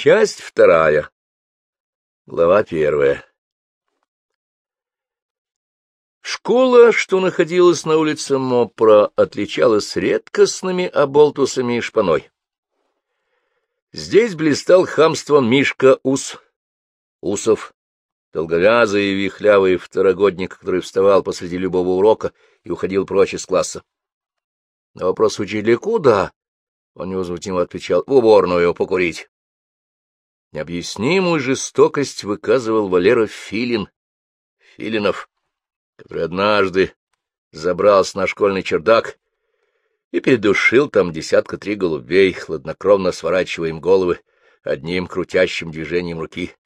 Часть вторая. Глава первая. Школа, что находилась на улице Мопра, отличалась редкостными оболтусами и шпаной. Здесь блистал хамством Мишка Ус, Усов, долговязый и вихлявый второгодник, который вставал посреди любого урока и уходил прочь из класса. На вопрос учителя «Куда?» он невозмутимо отвечал «В уборную покурить». Необъяснимую жестокость выказывал Валера Филин, Филинов, который однажды забрался на школьный чердак и передушил там десятка три голубей, хладнокровно сворачивая им головы одним крутящим движением руки.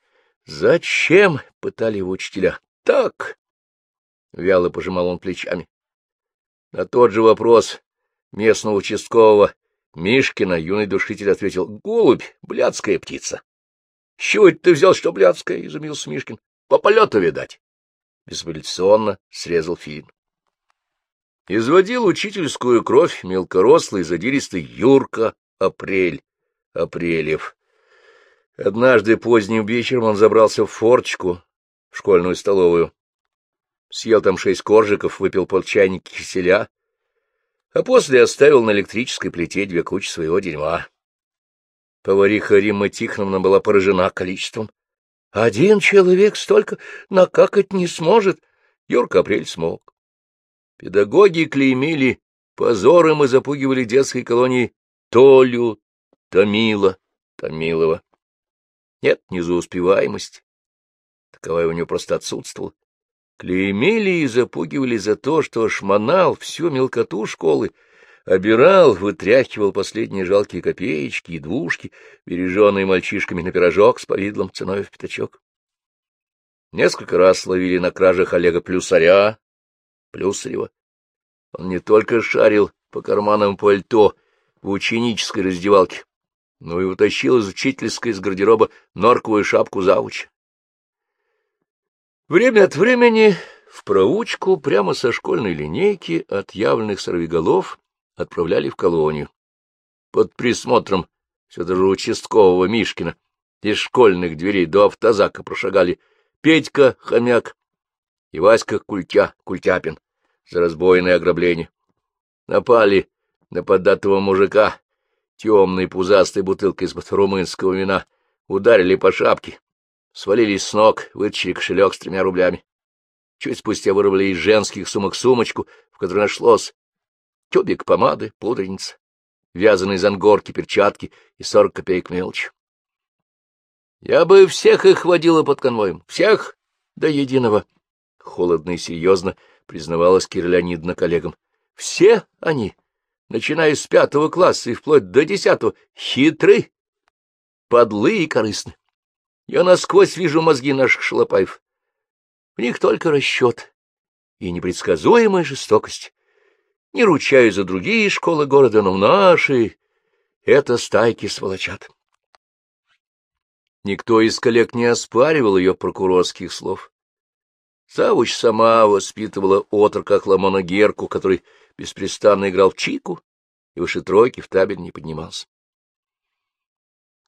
«Зачем?» — пытали его учителя. «Так!» — вяло пожимал он плечами. На тот же вопрос местного участкового Мишкина юный душитель ответил «Голубь, блядская птица». — чего это ты взял, что блядское? — изумился Мишкин. — По полету, видать. Безапелляционно срезал Филин. Изводил учительскую кровь мелкорослый задиристый Юрка Апрель, Апрелев. Однажды поздним вечером он забрался в форчку, в школьную столовую. Съел там шесть коржиков, выпил полчайника киселя, а после оставил на электрической плите две кучи своего дерьма. Повариха Римма Тихоновна была поражена количеством. Один человек столько накакать не сможет. Юрка Апрель смог. Педагоги клеймили позором и запугивали детской колонии Толю, Томила, Томилова. Нет, не за успеваемость. Таковая у него просто отсутствовала. Клеймили и запугивали за то, что шмонал всю мелкоту школы, обирал, вытряхивал последние жалкие копеечки и двушки, береженные мальчишками на пирожок с повидлом ценой в пятачок. Несколько раз ловили на кражах Олега Плюсаря, Плюсарева. Он не только шарил по карманам пальто в ученической раздевалке, но и утащил из учительской из гардероба норковую шапку завуча. Время от времени в проучку прямо со школьной линейки от явленных сорвиголов отправляли в колонию. Под присмотром все даже участкового Мишкина из школьных дверей до автозака прошагали Петька Хомяк и Васька Культя, Культяпин за разбойное ограбление. Напали на податого мужика темной пузастой бутылкой из-под румынского вина, ударили по шапке, свалились с ног, вытащили кошелек с тремя рублями. Чуть спустя вырвали из женских сумок сумочку, в которой нашлось тюбик помады, пудреница, вязаные зангорки, перчатки и сорок копеек мелочи. Я бы всех их водила под конвоем, всех до единого. Холодно и серьезно признавалась Кира Леонидовна коллегам. Все они, начиная с пятого класса и вплоть до десятого, хитры, подлые и корыстны. Я насквозь вижу мозги наших шалопаев. В них только расчет и непредсказуемая жестокость. Не ручаюсь за другие школы города, но наши — это стайки сволочат. Никто из коллег не оспаривал ее прокурорских слов. Завуч сама воспитывала отрока Хламона Герку, который беспрестанно играл в чику и выше тройки в табель не поднимался.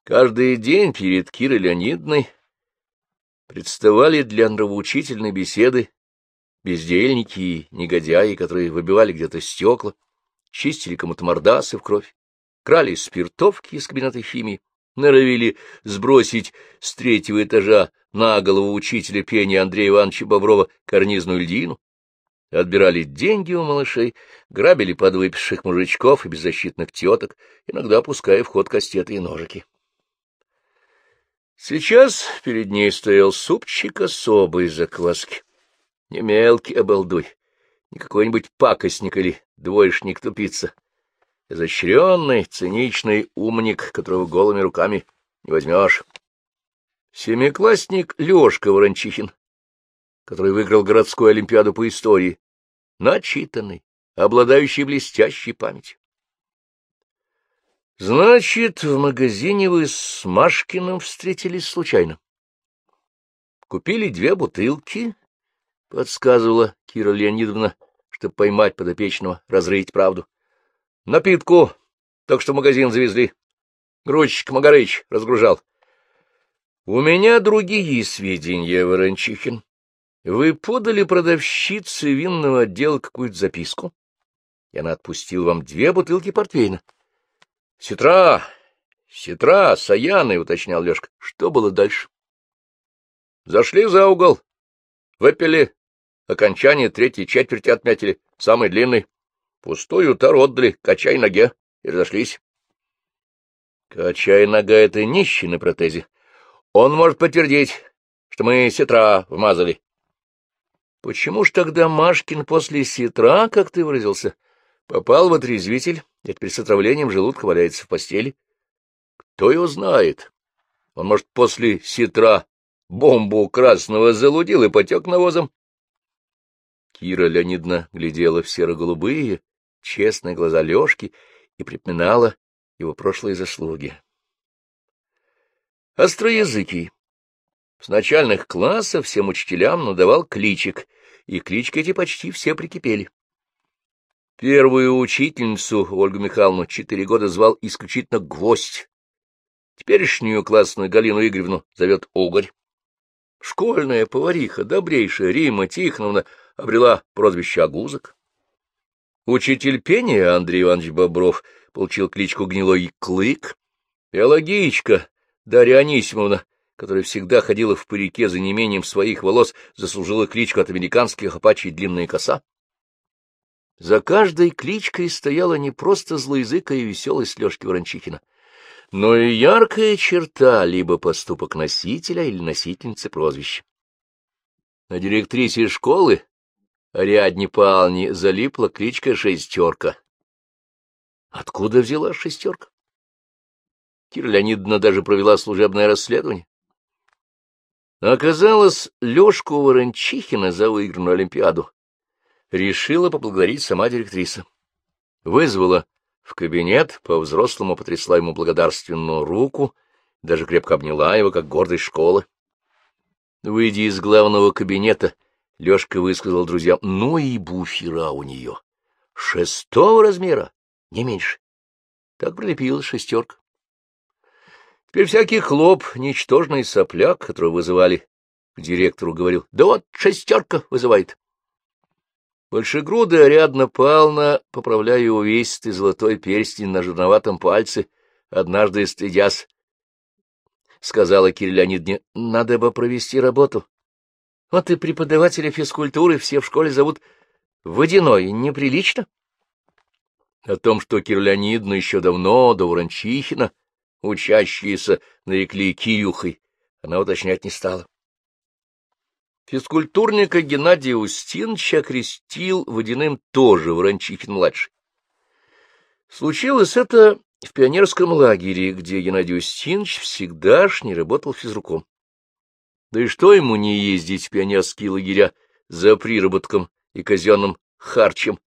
Каждый день перед Кирой Леонидной представали для нравоучительной беседы бездельники и негодяи, которые выбивали где-то стекла, чистили кому-то мордасы в кровь, крали спиртовки из кабинета химии, норовили сбросить с третьего этажа на голову учителя пения Андрея Ивановича Боброва карнизную льдину, отбирали деньги у малышей, грабили подвыпивших мужичков и беззащитных теток, иногда пуская в ход кастеты и ножики. Сейчас перед ней стоял супчик особой закваски. Не мелкий обалдуй, не какой-нибудь пакостник или двоечник-тупица. Изощренный, циничный умник, которого голыми руками не возьмешь. Семиклассник Лешка Ворончихин, который выиграл городскую олимпиаду по истории, начитанный, обладающий блестящей памятью. Значит, в магазине вы с Машкиным встретились случайно. Купили две бутылки — подсказывала Кира Леонидовна, чтобы поймать подопечного, разрыть правду. — Напитку, так что в магазин завезли. Грузчик Магарыч разгружал. — У меня другие сведения, Ворончихин. Вы подали продавщице винного отдела какую-то записку, и она отпустила вам две бутылки портвейна. — Сетра, сетра, саяны, — уточнял Лешка. — Что было дальше? — Зашли за угол, выпили, окончание третьей четверти отметили, самый длинный. Пустую тару отдали, качай ноге, и разошлись. Качай нога — это нищий на протезе. Он может подтвердить, что мы сетра вмазали. Почему ж тогда Машкин после сетра, как ты выразился, попал в отрезвитель и теперь с отравлением желудка валяется в постели? Кто его знает? Он, может, после сетра бомбу красного залудил и потек навозом? Кира Леонидовна глядела в серо-голубые, честные глаза Лешки и припоминала его прошлые заслуги. Остроязыкий. С начальных классов всем учителям надавал кличек, и клички эти почти все прикипели. Первую учительницу, Ольгу Михайловну, четыре года звал исключительно Гвоздь. Теперешнюю классную Галину Игоревну зовет Угорь. Школьная повариха, добрейшая Рима Тихоновна, обрела прозвище Агузок. Учитель пения Андрей Иванович Бобров получил кличку Гнилой Клык. Биологичка Дарья Анисимовна, которая всегда ходила в парике за неимением своих волос, заслужила кличку от американских апачей «Длинная коса». За каждой кличкой стояла не просто злоязыкая и веселость Лёшки Ворончихина, но и яркая черта либо поступок носителя или носительницы прозвища. На директрисе школы Ариадне Павловне залипла кличка «Шестерка». Откуда взяла шестерка? Кира Леонидовна даже провела служебное расследование. Оказалось, Лёшку Ворончихина за выигранную Олимпиаду решила поблагодарить сама директриса. Вызвала в кабинет, по-взрослому потрясла ему благодарственную руку, даже крепко обняла его, как гордость школы. Выйдя из главного кабинета, Лёшка высказал друзьям, ну и буфера у неё. Шестого размера, не меньше. Так прилепилась шестерка. Теперь всякий хлоп, ничтожный сопляк, которого вызывали к директору, говорил, да вот шестерка вызывает. Большегрудая Ариадна Павловна, поправляя увесистый золотой перстень на жирноватом пальце, однажды стыдясь, сказала Кирилл Леонидовне, надо бы провести работу. Вот и преподавателя физкультуры все в школе зовут Водяной, неприлично. О том, что Кирилл Леонидовна еще давно, до Ворончихина, учащиеся нарекли Кирюхой, она уточнять не стала. Физкультурника Геннадия Устиновича окрестил водяным тоже Ворончихин-младший. Случилось это в пионерском лагере, где Геннадий Устинович всегдашний работал физруком. Да и что ему не ездить в пионерские лагеря за приработком и казенным харчем?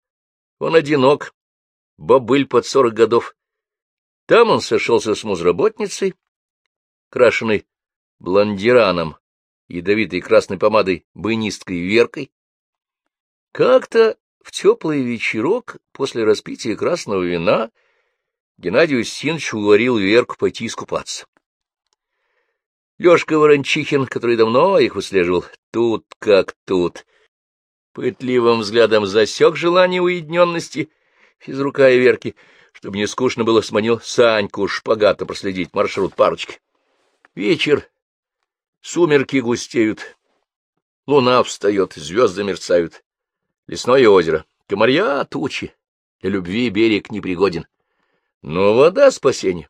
Он одинок, бобыль под сорок годов, там он сошелся с музработницей, крашеной блондираном, ядовитой красной помадой, бынисткой Веркой. Как-то в теплый вечерок после распития красного вина Геннадий Устинович уговорил Верку пойти искупаться. Лёшка Ворончихин, который давно их выслеживал, тут как тут, пытливым взглядом засек желание уединенности физрука и Верки — чтобы не скучно было, сманил Саньку шпагата проследить маршрут парочки. Вечер, сумерки густеют, луна встает, звезды мерцают, лесное озеро, комарья тучи, для любви берег непригоден. Но вода спасения.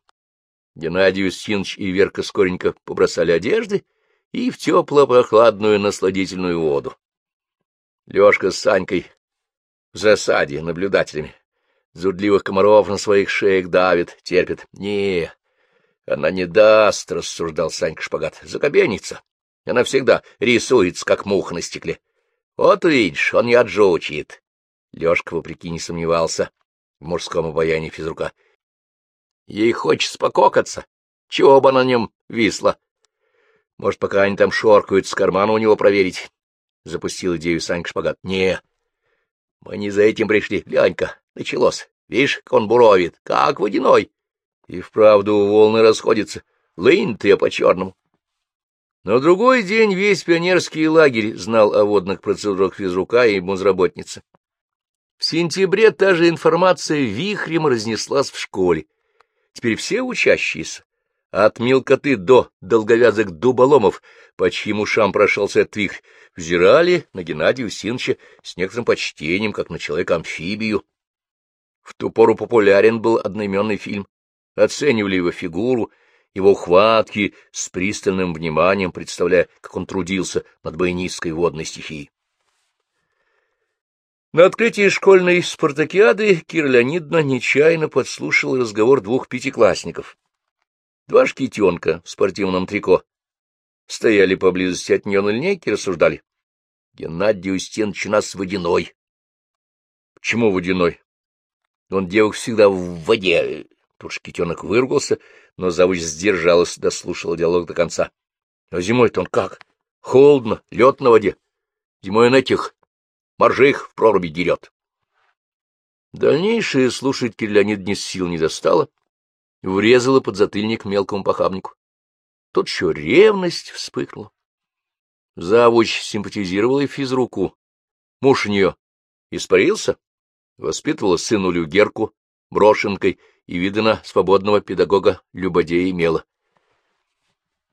Геннадий Устинович и Верка скоренько побросали одежды и в тепло-прохладную насладительную воду. Лёшка с Санькой в засаде наблюдателями Зудливых комаров на своих шеях давит, терпит. Не, она не даст, — рассуждал Санька Шпагат, — закобенится. Она всегда рисуется, как муха на стекле. Вот видишь, он не отжучит. Лёшка, вопреки, не сомневался в мужском обаянии физрука. Ей хочется пококаться. Чего бы на нем висла? Может, пока они там шоркают, с кармана у него проверить? Запустил идею Санька Шпагат. Не, мы не за этим пришли. Глянь-ка, началось. Видишь, как он буровит, как водяной. И вправду волны расходятся. Лынь ты по-черному. На другой день весь пионерский лагерь знал о водных процедурах физрука и музработницы. В сентябре та же информация вихрем разнеслась в школе. Теперь все учащиеся, от мелкоты до долговязых дуболомов, по чьим ушам прошелся этот вихрь, взирали на Геннадия Устиновича с некоторым почтением, как на человека-амфибию. В ту пору популярен был одноименный фильм. Оценивали его фигуру, его ухватки с пристальным вниманием, представляя, как он трудился над баянистской водной стихией. На открытии школьной спартакиады Кира Леонидовна нечаянно подслушала разговор двух пятиклассников. Два шкитенка в спортивном трико стояли поблизости от нее на линейке и рассуждали. Геннадий Устинович у нас водяной. — Почему водяной? — Он девок всегда в воде. Тут шкитенок выругался, но завуч сдержалась, дослушала диалог до конца. — А зимой-то он как? Холодно, лед на воде. Зимой он этих моржих в проруби дерет. Дальнейшее слушать Кирилл Леонидовне сил не достало, врезала под затыльник мелкому похабнику. Тут еще ревность вспыхнула. Завуч симпатизировала и физруку. Муж у нее испарился, воспитывала сынулю Герку брошенкой и, видно, свободного педагога Любодея имела.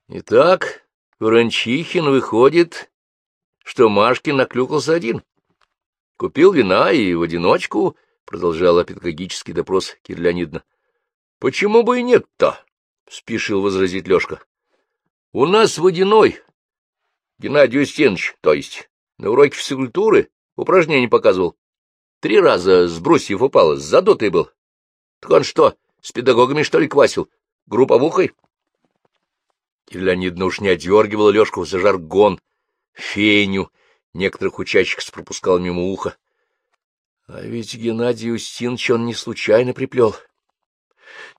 Итак, Ворончихин выходит, что Машкин наклюкался один. Купил вина и в одиночку, — продолжала педагогический допрос Кирилл Леонидовна. — Почему бы и нет-то? — спешил возразить Лешка. — У нас водяной. Геннадий Устинович, то есть, на уроке физкультуры упражнение показывал. Три раза с брусьев упал, задутый был. Так он что, с педагогами, что ли, квасил? Групповухой? Кирилл Леонидовна уж не одергивала Лешку за жаргон, феню, некоторых учащихся пропускал мимо уха. А ведь Геннадий Устинович он не случайно приплел.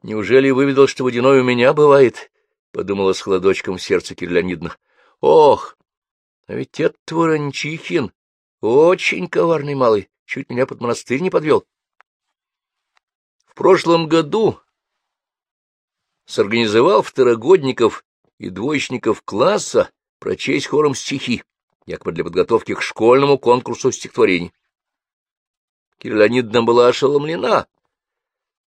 Неужели выведал, что водяной у меня бывает? — подумала с холодочком в сердце Кирлянидна. — Ох, а ведь этот Ворончихин очень коварный малый, чуть меня под монастырь не подвел. Прошлом году сорганизовал второгодников и двоечников класса прочесть хором стихи, якобы для подготовки к школьному конкурсу стихотворений. Кирилл Леонидовна была ошеломлена,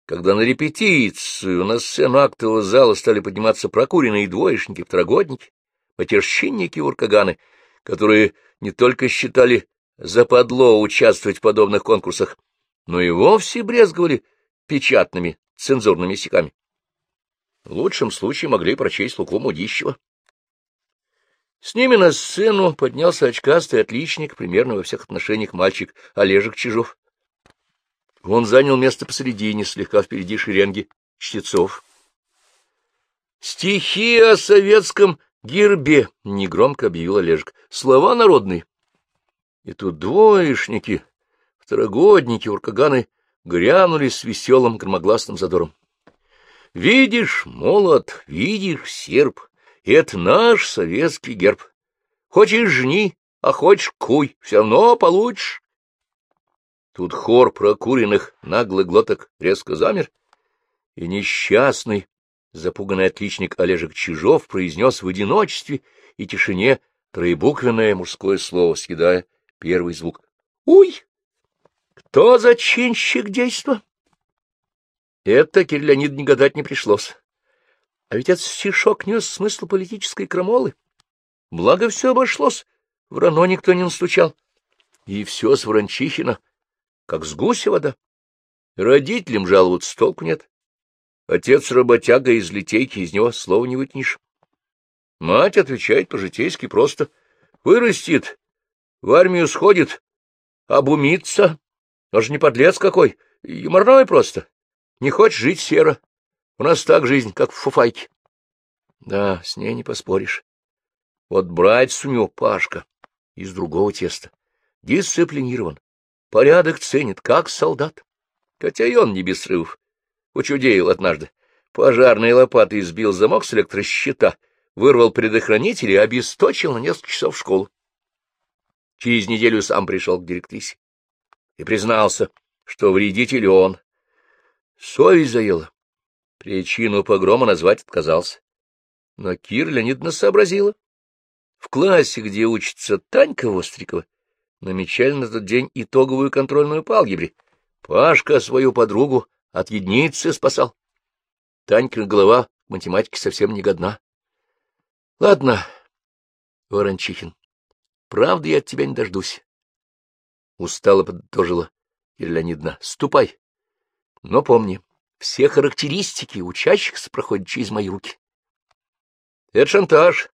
когда на репетицию на сцену актового зала стали подниматься прокуренные двоечники, второгодники, матерщинники уркаганы, которые не только считали западло участвовать в подобных конкурсах, но и вовсе брезговали печатными цензурными стихами. В лучшем случае могли прочесть Луку Мудищева. С ними на сцену поднялся очкастый отличник, примерно во всех отношениях мальчик Олежек Чижов. Он занял место посередине, слегка впереди шеренги чтецов. «Стихи о советском гербе», — негромко объявил Олежек, — «слова народные». И тут двоечники, второгодники, уркаганы грянули с веселым громогласным задором. «Видишь, молот, видишь, серп, это наш советский герб. Хочешь — жни, а хочешь — куй, все равно получишь». Тут хор прокуренных наглых глоток резко замер, и несчастный, запуганный отличник Олежек Чижов произнес в одиночестве и тишине троебуквенное мужское слово, съедая первый звук. «Уй! Кто зачинщик действа?» Это Кирилл Леонид не гадать не пришлось. А ведь этот стишок нес смысл политической крамолы. Благо все обошлось, в рано никто не настучал. И все с Ворончихина как с гуся вода. Родителям жаловаться толку нет. Отец работяга из литейки, из него слова не вытянешь. Мать отвечает по-житейски просто. Вырастет, в армию сходит, обумится. Он же не подлец какой, юморной просто. Не хочешь жить серо. У нас так жизнь, как в фуфайке. Да, с ней не поспоришь. Вот братец у него Пашка из другого теста. Дисциплинирован, Порядок ценит, как солдат. Хотя и он не без срывов. Учудеял однажды. Пожарной лопатой сбил замок с электрощита, вырвал предохранитель и обесточил на несколько часов в школу. Через неделю сам пришел к директрисе и признался, что вредитель он. Совесть заела. Причину погрома назвать отказался. Но Кир Леонидовна сообразила В классе, где учится Танька Вострикова, намечали на тот день итоговую контрольную по алгебре. Пашка свою подругу от единицы спасал. Танькина голова в математике совсем не годна. Ладно, Ворончихин, правда я от тебя не дождусь. Устало подытожила Леонидовна. Ступай. Но помни, все характеристики учащихся проходят через мои руки. Это шантаж.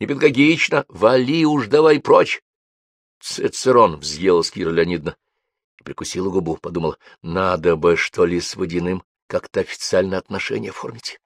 Непедагогично. Вали уж давай прочь. Цицерон взъелась Кира и прикусила губу, подумала, надо бы, что ли, с водяным как-то официально отношения оформить.